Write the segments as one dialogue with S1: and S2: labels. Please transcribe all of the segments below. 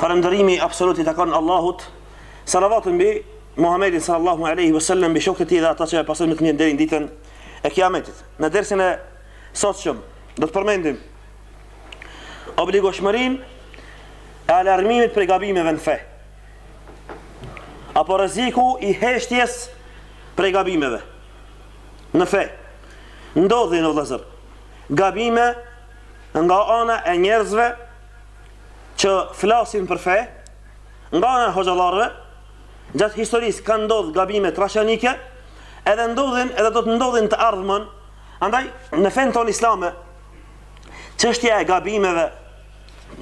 S1: Falënderimi absolut i takon Allahut. Salavat mbi Muhammedin sallallahu alaihi wasallam mbi shokët e tij dhe ata që e pasojnë me të mirë deri në ditën e Kiametit. Në dersin e sotshëm do të përmendim obligoshmërin e alarmimit prej gabimeve në fe apo rreziku i heshtjes prej gabimeve në fe ndodhin o vëllazër gabime nga ana e njerëzve që flasin për fe, nga ana e hoxhallarëve, gjatë historisë kanë ndodh gabime trashanike, edhe ndodhin, edhe do të ndodhin të ardhmen. Andaj në fenë tonë islame, çështja e gabimeve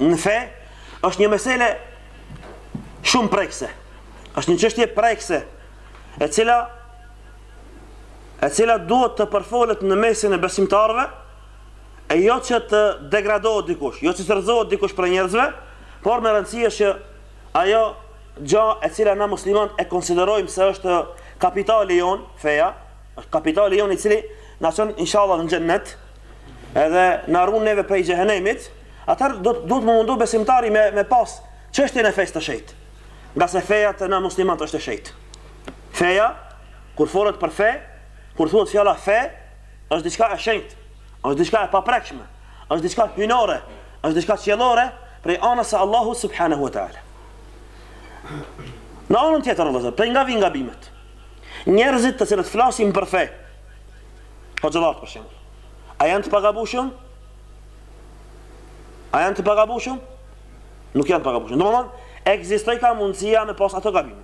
S1: në fe është një mesele shumë prekse. Është një çështje prekse, e cila e cila duhet të përfolet në mesin e besimtarëve, e jo që të degradohet dikush, jo që të rrëzohet dikush prej njerëzve, por me rëndësi është që ajo gja e cila na muslimanët e konsiderojmë se është kapitali jonë, feja, është kapitali jonë i cili na çon inshallah në xhennet, edhe na run neve prej xhehenemit, atëherë duhet m'u mundu besimtari me, me pas çështjen e fesë të shejtë, ngase feja te na muslimanët është e shejtë. Feja, kur folet për fe, kur thuhet fjala fe, është diçka e shenjtë, është diçka e paprekshme, është diçka hyjnore, është diçka qiellore prej anës së Allahut subhanahu wa taala. Në anën tjetër Allahu prej nga vin gabimet. Njerëzit të cilët flasin për fe. Hoxhallarët për shembull. A janë të pagabushëm? A janë të pagabushëm? Nuk janë të pagabushëm. Domethënë, ekziston ka mundësia me pas ato gabime.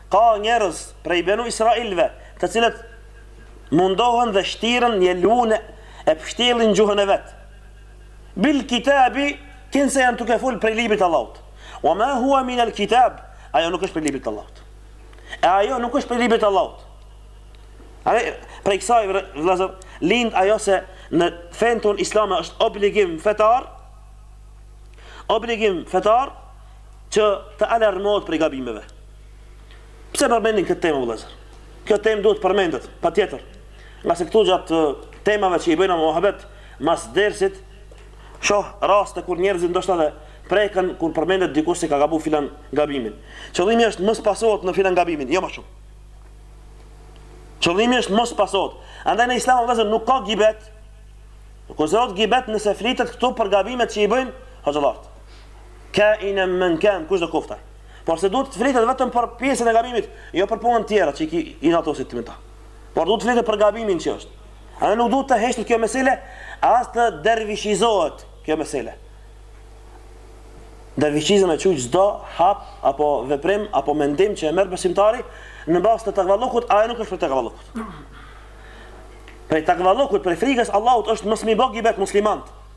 S1: Ka njerëz prej Benu Israilëve, të cilët mundohen dhe shtiren jelune e pështjellin gjuhën e vet. Bil kitabi, kinse janë duke fol prej librit të Allahut. Wa ma huwa min al kitab, ajo nuk është prej librit të Allahut. E ajo nuk është prej librit të Allahut. Ai prej kësaj vëllazër lind ajo se në fenë tonë islame është obligim fetar obligim fetar që të alarmohet prej gabimeve. Pse e përmendim këtë temë vëllezër? Kjo temë duhet të përmendet, patjetër. Ngase këtu gjatë temave që i bëjnë muhabet mas dersit, shoh raste kur njerëzit ndoshta edhe preken kur përmendet dikush se ka gabu filan gabimin. Qëllimi është mos pasohet në filan gabimin, jo më shumë. Qëllimi është mos pasohet. Andaj në Islam vëllezër nuk ka gibet. Nuk konsiderohet gibet nëse flitet këtu për gabimet që i bëjnë hoxhallarët. Kainen men kan, kushdo koftë ai. Por se duhet të flitet vetëm për pjesën e gabimit, jo për punë tjera që i ki inatos e të mëta. Por duhet të flitet për gabimin që është. A dhe nuk duhet të heshtet kjo mesele, as të dervishizohet kjo mesele. Dervishizëm e qujtë çdo hap, apo veprim, apo mendim që e merr besimtari, në bazë të takvallukut, a e nuk është prej takvallukut. Prej takvallukut, prej frikës Allahut është mos me i bë gibet muslimant.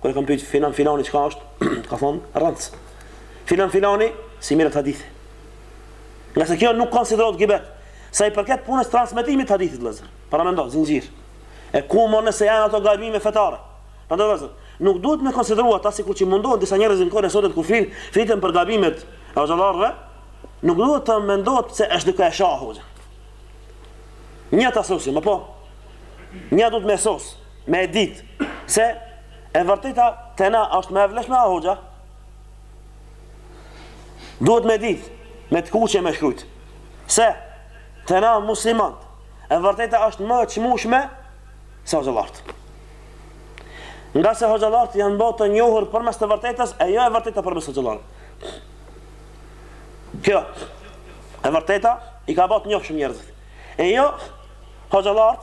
S1: Kur e kam pyet filan filani çka është, ka thonë rrenc. Filan filani s'i merret hadithi. Ngase kjo nuk konsiderohet gibet. Sa i përket punës transmetimit të hadithit vëllazër. Paramendo zinxhir. E ku më nëse janë ato gabime fetare. Prandaj vëllazër, nuk duhet me konsideru atë sikur që mundohen disa njerëz në kohën e sotit kur fli, flitet për gabimet e hoxhallarëve, nuk duhet të mendohet se është duke e sha. Njeri ta sosi, mirëpo. Njeri duhet me sos. me e ditë se e vërteta te na është më e vlefshme a hoxha duhet me ditë me të kuqe me shkujt se te na muslimant e vërteta është më e çmushme se hoxhallarët ngase hoxhallarët janë bo të njohur përmes të vërtetës e jo e vërteta përmes hoxhallarët kjo e vërteta i ka bo të njofshëm njerëzit e jo hoxhallarët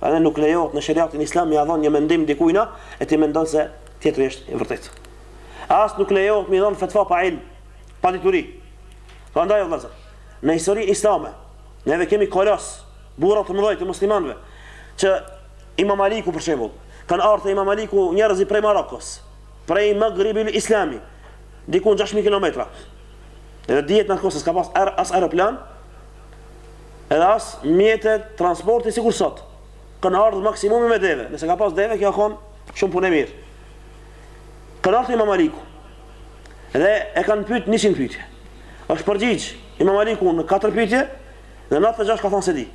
S1: Edhe nuk lejohet në sheriatin islam me i dhon një mendim dikujt e ti mendon se tjetri është i vërtet. E as nuk lejohet me i dhon fetva pa ilm, pa dituri. Prandaj o vëllazër, në histori islame, neve kemi kolos, burra të mëdhej të muslimanëve, si Imam Maliku për shembull, kanë ardhur te Imam Maliku njerëz prej Marokos, prej Maghribil Islami, diku 6000 kilometra. Edhe dihet në atë kohë se s'ka pas as aeroplan, Edhe as mjete transporti sikur sot. Kanë ardhur maksimumi me deve. Nëse ka pas deve, kjo ka qenë shumë punë e mirë. Kanë ardhur te Imam Maliku. Dhe e kanë pyet 100 pyetje. Është përgjigj Imam Maliku në 4 pyetje dhe 96 ka thonë s'e di.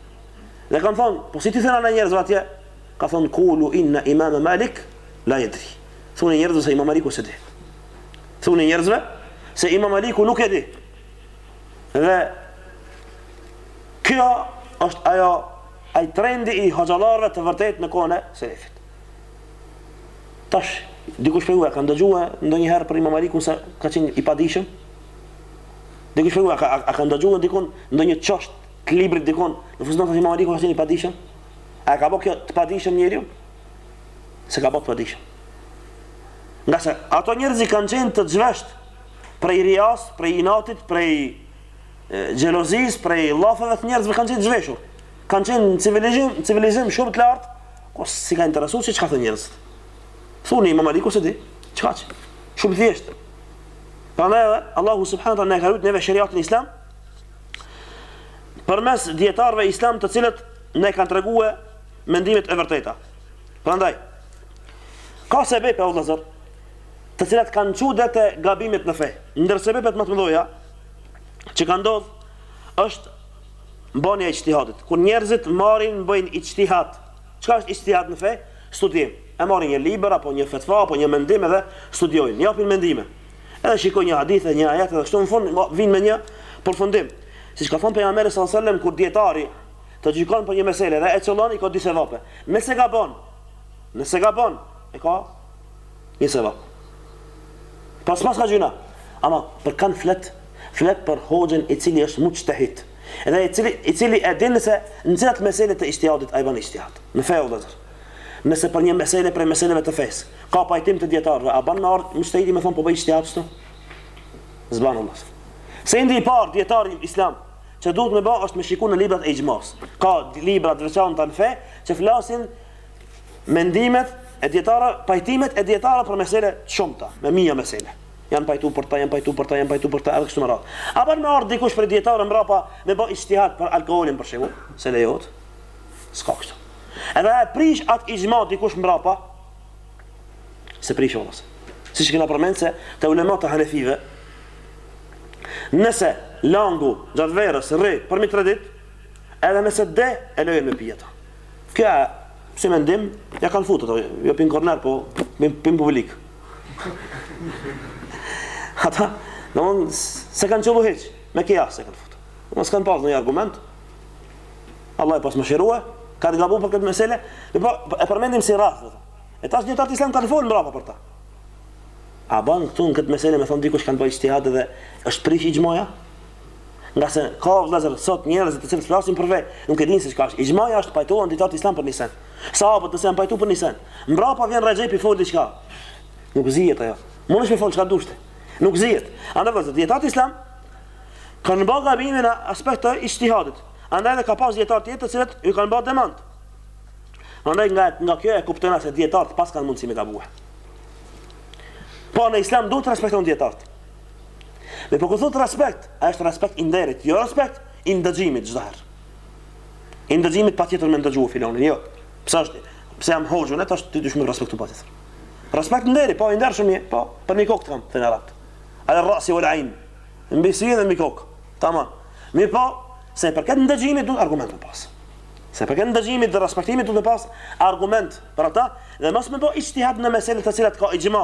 S1: Dhe kanë thonë, po si t'i themi na njerëzve atje? Ka thonë kulu inna imam Malik la jedri. Thuni njerëzve se Imam Maliku s'e di. Thuni njerëzve se Imam Maliku nuk e di. Dhe kjo është ajo ai trendi i hoxhallarëve të vërtetë në kohën e selefit. Tash dikush prej juve a ka ndëgjuar ndonjëherë për Imam Malikun se ka qenë i padijshëm? Dikush prej juve ka a, a ka ndëgjuar dikun në ndonjë qosh të librit dikun në fusnotë Imam Maliku ka qenë i padijshëm? A e ka bo kjo të padijshëm njeriun? S'e ka bo të padijshëm. Ngase ato njerëz kanë qenë të xhvesht prej rias, prej inatit, prej xhelozisë, prej llafeve të njerëzve kanë qenë të zhveshur. Kanë qenë në civilizim, civilizim shumë të lartë, ku s'i ka interesu se çka thonë njerëzit. Thuni Imam Maliku s'e di, çka që, shumë thjesht. Prandaj edhe Allahu subhanahu wa taala na ka rrit neve sheriatin islam përmes dijetarëve islam të cilët na kanë treguar mendimet e vërteta. Prandaj ka sebepe o vëllazër të cilat kanë çu deri te gabimet në fe. Ndër sebepet më të mëdhaja që ka ndodhë është bërja e ixhtihadit. Kur njerëzit marrin bëjnë ixhtihad, çka është ixhtihad në fe? Studim. E marrin një libër, apo një fetva, apo një mendim edhe studiojnë. Japin mendime. Edhe shikojnë një hadith e një ajet edhe kështu në fund vijnë me një përfundim. Siç ka thonë Pejgamberi s.a.s. kur dijetari të gjykon për një mesele dhe e qëllon i ka dy sevape. Nëse gabon, nëse gabon, e ka Një sevap. Pra as s'ka gjynah. Ama për kanë flet? Flet për hoxhën i cili është muxhtehid. Edhe i cili, i cili e din se në cilat mesele të ixhtihadit ai bën ixhtihad. Në fe o vëllazër. Nëse për një mesele prej meseleve të fesë, ka pajtim të dijetarëve, a bën me ardh muxhtehidi me thonë po bëj ixhtihad çto? S'ban vëllazër. Sendi i parë dijetari islam që duhet me bë është me shikuar në librat e ixhmasë. Ka libra të veçanta në fe që flasin mendimet e dijetarëve, pajtimet e dijetarëve për mesele të shumta, me mija mesele. Janë pajtu për ta, janë pajtu për ta, janë pajtu për ta, edhe kështu me radhë. A bën me ardh dikush prej dijetarëve mbrapa me bë ixhtihad për alkoolin për shembull, se lejohet? S'ka kështu. Edhe e prish atë ixhma dikush mbrapa? S'e prish onas. Siç kena përmend se te ulematë e hanefive nëse langu gjatë verës rri përmi 3 ditë, edhe nëse deh e lejojnë me pi ata. Kjo, si mendim, ia kanë futë ato, jo për në korner, po për në publik. Ata, në mund, s'e kanë qëllu hiç, me kja se kanë futë. Në s'kanë pasë asnjë argument, Allahu i pastë mëshiru, kanë gabu për këtë mesele, në po, e përmendim si rast, dhe. e tash dijetarët islam kanë folë mrapa për ta. A banë këtu në këtë mesele, me thonë dikush kanë bë ixhtihad edhe është prish ixhmaja? Ngase ka vëllezër sot njerëz të cilët flasin për fe, nuk e dinë se çka është ixhmaja. Janë pajtuar dijetarët islam për ni send. Sahabët nëse janë pajtuar për ni send, mbrapa vjen Rexhepi fol diçka. Nuk zihet ajo. Mundesh me fol çka dush ti. Nuk zihet. Andaj vëllezër, dijetarët islam kanë bërë gabime në aspekt të ixhtihadit. Andaj edhe ka pas dijetarë të tjerë të cilët u kanë bërë demant. Andaj nga nga kjo e kuptojmë se dijetarët prapë kanë mundësi me gabue. Po në islam duhet të respektojnë dijetarët. Mirëpo kur thotë respekt, a është respekt i nderit, jo respekt i ndëgjimit çdo herë. I ndëgjimit patjetër me ndëgju filonin, jo. Pse është, pse jam hoxhë unë, e tash ti duhesh me respektu patjetër. Respekt nderi, po i ndershëm je, po, përmi kokë të kam, thonë arabët. Ala rrasi wal ain, mbi sy dhe mi kokë, tamam. Mirëpo, sa i përket ndëgjimit duhet argument me pasë. Sa i përket ndëgjimit dhe respektimit duhet pasë argument për ata, dhe mos me bo ixhtihad në meselet të cilat ka ixhma,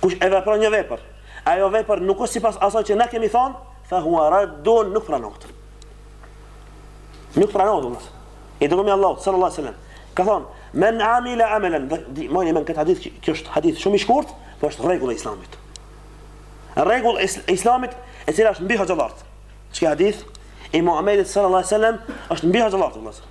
S1: Kush e vepron një vepër, e ajo vepër nuk është sipas asaj që na kemi thënë, fa huwa raddun, nuk pranohet. Nuk pranohet domos. I dërguari i Allahut sallallahu alaihi wasallam. Ka thon, men amila amalan, moje men këtë hadith, kjo është hadith shumë i shkurt, por është rregull e Islamit. Rregull e Islamit, e cila është mbi hoxhallartë. Çka? Hadithi i Muhamedit sallallahu alaihi wasallam është mbi hoxhallartë, domos.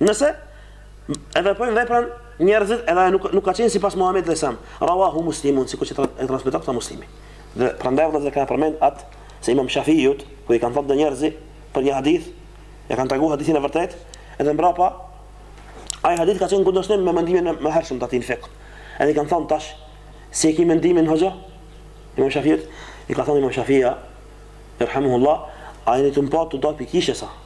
S1: Nëse e veprojnë veprën njerëzit edhe ajo nuk nuk ka qenë sipas Muhamedit alejhi selam. Rawahu Muslimun, sikur që e transmeton këtë Muslimi. Dhe prandaj vëllezër e kanë përmend atë se Imam Shafiut, kur i kanë thënë njerëzit për një hadith, e kanë treguar hadithin e vërtet, edhe mbrapa ai hadith ka qenë kundërshtim me mendimin e mëhershëm të tij fikh. Edhe i kanë thënë tash si e ke mendimin hoxha? Imam Shafiut i ka thënë Imam Shafiu, rahimehullah, a jeni tu m'pa tu dal pi kishës a.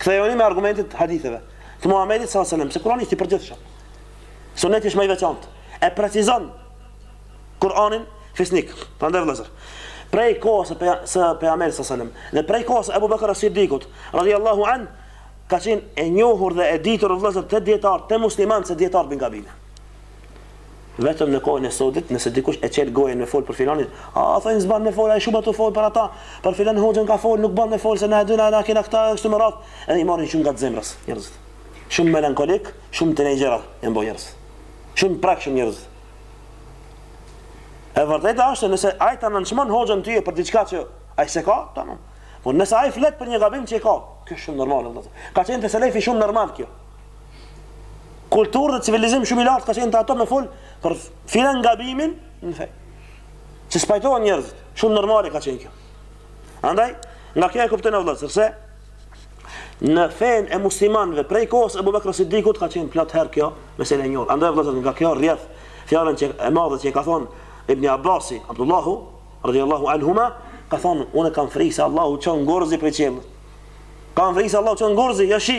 S1: Kthehuni me argumentet e haditheve të Muhamedit sallallahu alajhi wasallam, se Kurani është i përgjithshëm. Suneti është më i veçantë. E precizon Kur'anin fisnik. Prandaj vëllazër, prej kohës së pejgamberit sallallahu alajhi wasallam dhe prej kohës së Abu Bakr as-Siddiqut radhiyallahu an ka qenë e njohur dhe e ditur vëllazër te dijetarët musliman se dijetarët bin në gabime. Vetëm në kohën e sodit, nëse dikush e çel gojën me fol për filanin, aa thojnë s'ban me fol ai shumë ato fol për ata, për filan hoxhën ka fol nuk ban me fol se na e dojna na e kena këta edhe kështu me radhë, edhe i marrin shumë ngat zemrës njerëzit. Shumë melankolik, shumë tinejxhera janë bo njerëz. Shumë të prekshëm njerëz. E vërteta është se nëse ai ta nënçmon hoxhën ty për diçka që ai s'e ka, tamam. Po nëse ai flet për një gabim që e ka, kjo është shumë normale vëllazër. Ka qenë te selefi shumë normal kjo. Kulturë dhe civilizim shumë i lartë ka qenë te ata me folë për filan gabimin në fe. Që s'pajtohen njerëzit, shumë normale ka qenë kjo. Andaj, nga kjo e kuptojna vëllezër, se në fenë e muslimanve prej kohës Ebu Bekr as-Siddikut ka qenë plot her kjo mesele e njohur. Andaj, vëllezër, nga kjo rrjedh fjala aq e madhe që e ka thonë Ibni Abasi, Abdullahu, radhijallahu anhuma, ka thonë, unë kam frikë se Allahu çon gurëzim prej qiellit. Kam frikë se Allahu çon gurëzim, jushi,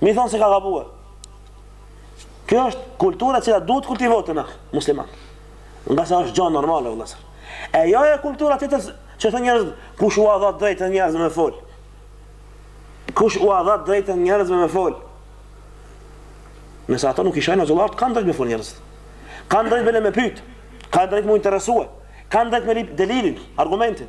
S1: Mi thonë se ke gabue. Kjo është kultura që duhet të kultivohet në musliman. Ngase është gjë normale vëllazër. E jo e kultura që të që thonë njerëz kush ua dha drejtën njerëzve me fol. Kush ua dha drejtën njerëzve me fol. Nëse ato nuk i shajnë hoxhallarët, kanë drejtë me fol njerëz. Kanë drejtë me pyet. Kanë drejtë me interesue. Kanë drejtë me delilin, argumentin.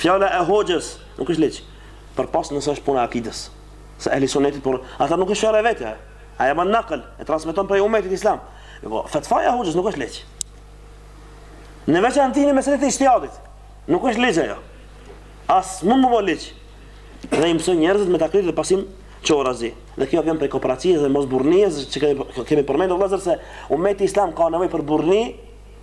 S1: Fjala e hoxhës nuk është ligj. Përpos nëse është puna e akides. Së ehli sunnetit por ata nuk është fjalë e vet. Ai e bën nakël, e transmeton prej umetit islam. Po fetvaja e hoxhës nuk është ligj. Në veçanti në meselet e ijtihadit. Nuk është ligj ajo. As mund me bo ligj. Dhe i mëson njerëzit me taklid dhe pasim qorrazi. Dhe kjo vjen prej qyqarisë dhe mosburrnisë që kemi kemi përmendur vëllazër se umeti islam ka nevojë për burrni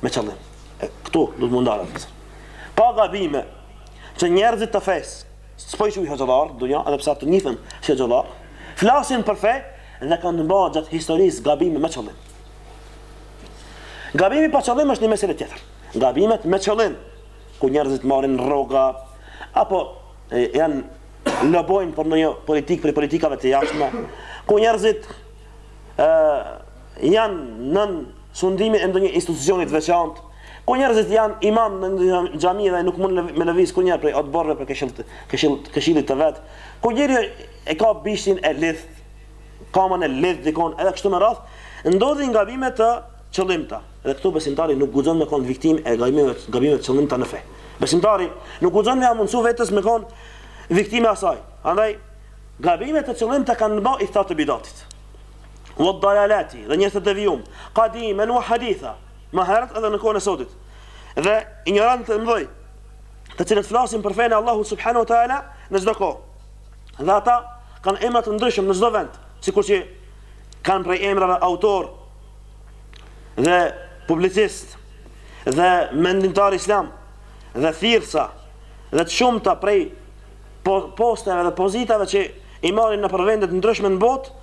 S1: me qëllim. E, këtu du me u ndal. Ka gabime që njerëzit e fesë, s'po i quaj hoxhallar në dunja, edhe pse ato njihen si hoxhallar, flasin për fe dhe kanë bërë gjatë historisë gabime me qëllim. Gabimi pa qëllim është një mesele tjetër. Gabimet me qëllim, ku njerëzit marrin rroga apo e, janë lobojnë për një politikë prej politikave të jashtme, ku njerëzit ë janë nën sundimin e ndonjë institucioni të veçantë, ku njerëzit janë imam në një xhami dhe nuk mund me lëviz kurrnjerë prej odborve për këshill të, këshill, këshillit të vet, ku njeri e ka bishtin e lidh, kamën e lidh dikun, edhe kështu me radh, ndodhin gabime të qëllimta. Dhe këtu besimtari nuk guxon me kon viktim e gabimeve gabimeve të qëllimta në fe. Besimtari nuk guxon me i mundsu vetes me kon viktim e asaj. Andaj gabimet e qëllimta kanë bë ithtarët e bidatit. wa dalalati dhe njerëz të devijum qadiman wa haditha më herët dhe në kohën e sotit dhe injorant të mëdhej të cilët flasin për fenë e Allahut subhanahu wa taala në çdo kohë dhe ata kanë emra të ndryshëm në çdo vend sikur që kanë prej emrave autor dhe publicist dhe mendimtar islam dhe thirrsa dhe të shumta prej po-, posteve dhe pozitave që i marrin nëpër vende të ndryshme në botë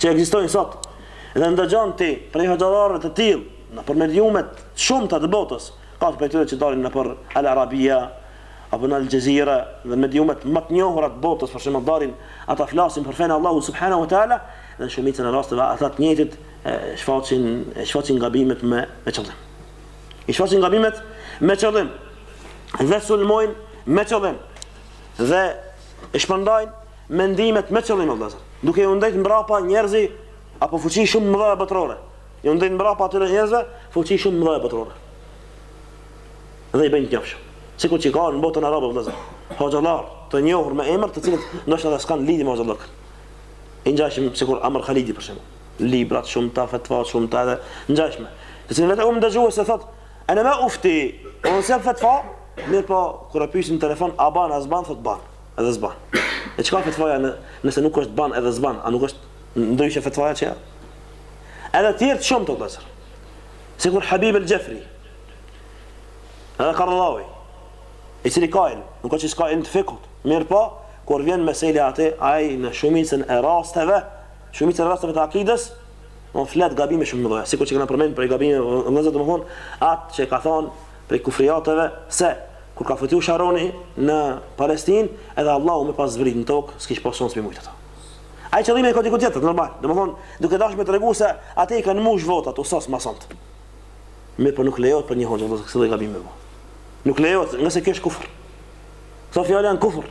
S1: që ekzistojnë sot dhe ndëgjon ti prej hoxhallarëve të tillë nëpër mediume të shumta të botës, ka të prej tyre që dalin nëpër Al Arabia apo në Al Jazeera dhe mediumet më të njohura të botës, për shembull dalin ata flasin për fenë e Allahut subhanahu wa taala dhe në shumicën e rasteve ata të njëjtit shfaqin shfaqin gabimet me me qëllim. I shfaqin gabimet me qëllim dhe sulmojnë me qëllim dhe e shpërndajnë mendimet me qëllim o vëllazër. Duke ju ndejt mbrapa njerëz apo fuqi shumë të mëdha botërore. Ju ndejt mbrapa atyre njerëzve fuqi shumë të mëdha botërore. Dhe i bëjnë të njoftshëm. Sikur që ka në botën arabe vëllazër. Hoxhallar të njohur me emër të cilët ndoshta edhe s'kan lidhje me hoxhallëk. I ngjashëm sikur Amr Khalidi për shembull. Libra të shumta fetva të shumta edhe ngjashme. Të cilin vetë e kam dëgjue se thotë Ana ma ufti, unë s'jap fetva, mirëpo, kur e pysin në telefon, a ban, a s'ban, thot ban. edhe s'ban. E çka fetvaja, nëse nuk është ban edhe s'ban, a nuk është ndryshe fetvaja çka? Edhe tjerë të shumtë vëllezër. Sikur Habib el Xhifri, edhe Kardavi, i cili ka ilm, nuk është që s'ka ilm të fikhut, mirëpo, kur vjen meselja te, ai në shumicën e rasteve, shumicën e rasteve të akides, ai flet gabime shumë të mëdha. Sikur që kena përmend për gabime, vëllezër domthon, atë që ka thon prej kufrijateve se kur ka fitu Sharoni në Palestin edhe Allahu me pas zbrit në tokë s'kish pas shans me mujtë ato Ai qëllimin e ka diku tjetër, normal Domethonë, duke dash me tregu se ate i kanë mush votat, u sas masant Mirëpo nuk lejohet për një hoxhë, dhe kësi gabim me bo Nuk lejohet, ngase kjo është kufr Këto fjalë janë kufr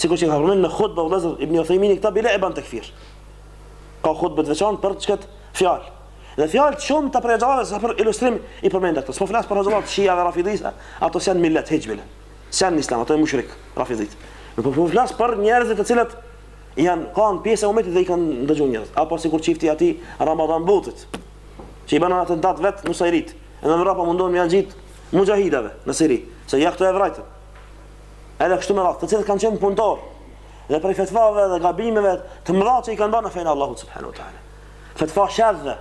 S1: Sikur që ka përmend në khutbë, vëllezër, ibn Uthejmini, këta bile i ban tekfir Ka khutbë të veçantë për qëtë fjalë Dhe fjalë të shumta prej hoxhallarëve sa për ilustrim i përmenda këtu. S'po flas për hoxhallarë shia dhe rafidhi se, ato janë millet hiç bile. S'janë islam, ato janë mushrik, rafidhit. Po po flas për njerëz të cilët janë kanë pjesë e umetit dhe i kanë ndëgjuar njerëz. Apo sikur çifti aty Ramadan Butit, që i bënë atë atentat vet në Siri. Edhe mbrapa mundohen me ja ngjit muxhahidëve në Siri, se ja këto e vrajtën. Edhe kështu me radhë, të cilët kanë qenë punëtor dhe prej fetvave dhe gabimeve të mëdha që i kanë bërë në fenë e Allahut subhanahu wa taala. Fetva shadhe,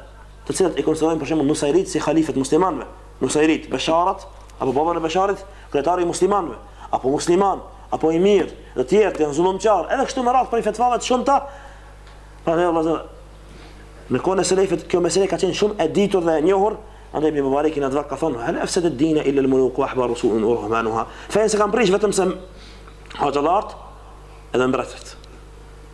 S1: të cilat i konsiderojnë për shembull Nusajritë si halife të muslimanëve, Nusajritë, Besharin, apo babën e Besharit, kryetari i muslimanëve, apo musliman, apo i mirë, dhe të tjerë janë zullumqarë, edhe kështu me radhë prej fetvave të shumta. Prandaj vëllazër, në kohën e selefit kjo meselë ka qenë shumë e ditur dhe e njohur, andaj Ibn Mubarak në atë ka thonë, "Hal afsad ad-din illa al-muluk wa ahbaru su'in wa ruhbanuha." Fenë s'e kanë prish vetëm se hoxhallarët edhe mbretërit.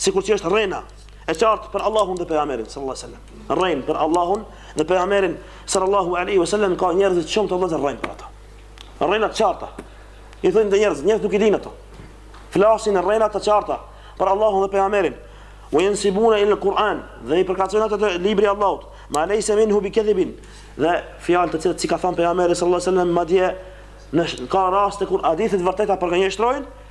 S1: Sikur që është rrena e qartë për Allahun dhe pejgamberin sallallahu alaihi wasallam. Rrejnë për Allahun dhe pejgamberin sallallahu alaihi wasallam ka njerëz të shumtë vëllezër rrejnë për ata. Rrena të qarta. I thonë te njerëz, njerëz nuk i dinë ato. Flasin rrena të qarta për Allahun dhe pejgamberin. Wa yansibuna ila al-Quran, dhe i përkatësojnë ato te libri i Allahut. Ma laysa minhu min kadhibin. Dhe fjalë të cilat s'i ka thënë pejgamberi sallallahu alaihi wasallam madje ka raste kur hadithet e vërteta i përgënjeshtrojnë,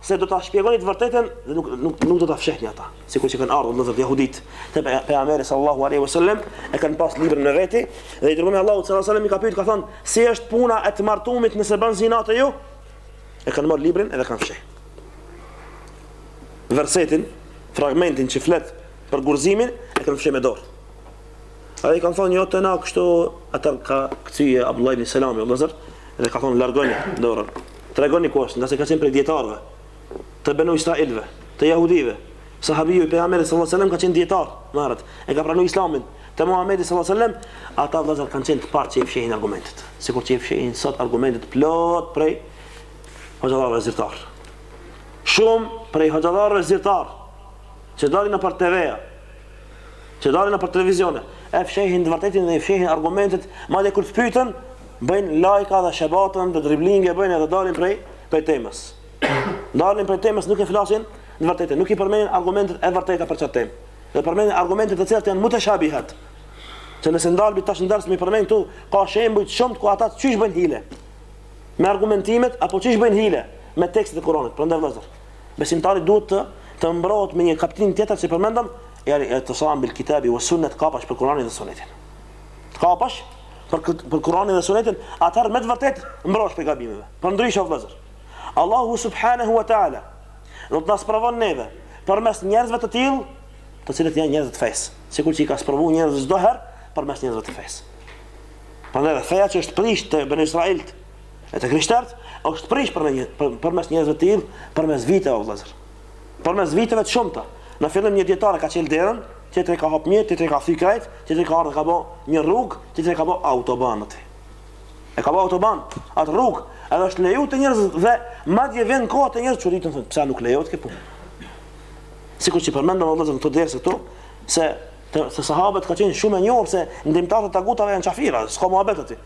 S1: se do ta shpjegoni të vërtetën dhe nuk nuk nuk do ta fshehni ata, sikur që kanë ardhur ndonjë jehudit te pejgamberi sallallahu alaihi wasallam e kanë pas librin në veti dhe i dërguari i Allahut sallallahu alaihi wasallam i ka pyetur ka thonë si është puna e të martumit nëse bën zina te ju e kanë marr librin edhe kanë fsheh. Versetin, fragmentin që flet për gurzimin e kanë fsheh me dorë. I kanë thonë jo te na kështu atë ka kthye Abdullah ibn Salami, Allahu dhe ka thonë largoni dorën. Tregoni ku është, ngase ka qenë prej dijetarëve të Benu Israilëve, të jehudive, sahabiu i Pejgamberit sallallahu alajhi wasallam ka qenë dijetar ma herët, e ka pranuar Islamin te Muhamedi sallallahu alajhi wasallam, ata vëllezër kanë qenë të parë që i fshehin argumentet, sikur që i fshehin sot argumentet plot prej hoxhallarëve zyrtar. Shumë prej hoxhallarëve zyrtar që dalin nëpër TV-a, Që dalin nëpër televizione, e fshehin të vërtetën dhe i fshehin argumentet, madje kur të pyeten, bëjnë lajka dhe shebatën dhe driblinge bëjnë edhe dalin prej prej temës. Dalin prej temës, nuk e flasin të vërtetën, nuk i përmendin argumentet e vërteta për çfarë temë. Dhe përmendin argumente të cilat janë mutashabihat. Që nëse ndalemi tash në ders me përmend këtu, ka shembuj shumë të ku ata qysh bëjnë hile. Me argumentimet apo qysh bëjnë hile me tekstet e Kuranit, prandaj vëllazër. Besimtari duhet të të mbrohet me një kapitull tjetër që përmendëm, yani al-ittisam bil kitabi was sunnah kapesh për Kur'anin dhe Sunetin. Të kapesh për për Kur'anin dhe Sunetin, atëherë me të vërtet mbrohesh prej gabimeve. Përndryshe vëllazër. Allahu subhanahu wa ta'ala do të na sprovon neve përmes njerëzve të tillë, të cilët janë njerëz të fesë, sikur që i ka sprovuar njerëz çdo herë përmes njerëzve të fesë. Prandaj feja që është prish te Beni Israilët E te krishterët është prish për përmes njerëzve të tillë, përmes viteve vëllazër. Përmes viteve të shumta. Në fillim një dietar ka çel derën, tjetri ka hap mirë, tjetri ka thy krejt, tjetri ka ardhur ka bë një rrugë, tjetri ka bë autoban atë. E ka bë autoban, atë rrugë, edhe është lejuar te njerëz dhe madje vjen kohë që njerëz çuditen thonë, pse nuk lejohet kjo punë? Sikur që përmendëm vëllazër në këto derse këtu, se te, te sahabët ka qenë shumë e njohur se ndihmtarët e tagutave janë qafira, s'ka muhabet aty.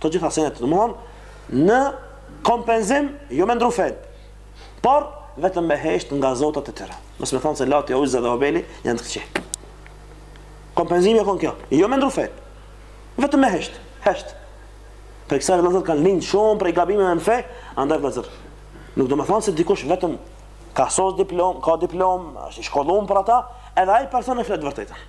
S1: Të gjitha senet të dëmuan në kompenzim, jo me ndrru fenë, por vetëm me hesht nga zotat e tyre. Mos me thonë se Lati, Uzza dhe Hubeli janë të këqij. Kompenzimi e konë kjo, jo me ndrru fenë, vetëm me hesht, hesht. Prej kësaj vëllazër kanë lindë shumë prej gabimeve në fe, andaj vëllazër. Nuk do me thonë se dikush vetëm ka sos diplom, ka diplom, është i shkollum për ata, edhe ai person e flet të vërtetën.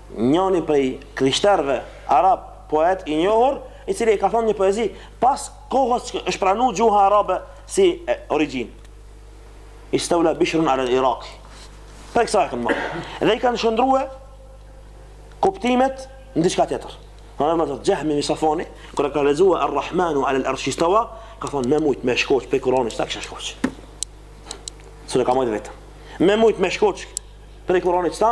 S1: njëri prej krishterëve arab, poet i njohur, i cili e ka thënë një poezi pas kohës që është pranuar gjuha arabe si origjinë. Istawla Bishrun ala al-Iraq. Për këtë e kanë marrë. Dhe i kanë shndërrua kuptimet në diçka tjetër. Në rëmë të Xhehm ibn Safuani, kur e ka lexua Ar-Rahmanu ala al-Arshistawa, ka thonë me mujtë me shkoqë prej Kurani këta e kisha shkoqë. Se nuk ka mujtë vetë. Me mujtë me shkoqë prej Kurani këta,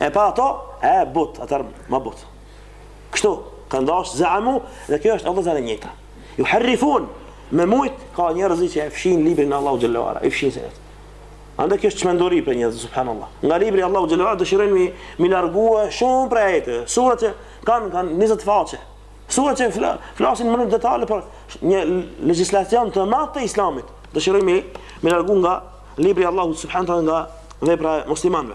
S1: E pa ato, e but, atëherë ma but. Kështu, ka ndasht zaamu, dhe kjo është vëllezër e njëjta. Juharrifun, me mujt, ka njerëz që e fshin librin e Allahut xhelle ue ala, e fshin se jetë. Andaj kjo është qmenduri për njerëz, subhanallah. Nga libri i Allahut xhelle ue ala dëshiron mi, mi largue shumë prej ajeteve, sura që kanë, kanë njëzet faqe. Sura që fla, flasin më në detaje për një legislacion të madh të islamit. Dëshiron mi, mi largue nga libri i Allahut subhanehu ala nga vepra e muslimanve.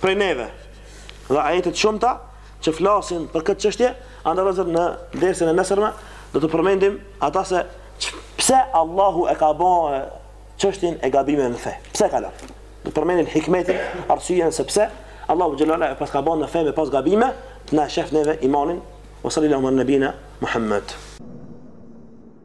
S1: prej neve. Dhe ajetet e shumta që flasin për këtë çështje, andaj vëllezër në dersën e nesërme do të përmendim ata se pse Allahu e ka bërë çështjen e gabimit në fe. Pse e ka lënë? Do të përmendim hikmetin, arsyen se pse Allahu xhelle ue ala ka bë në fe me pas gabime, na shef neve imanin, sallallahu ala nabijina Muhammed.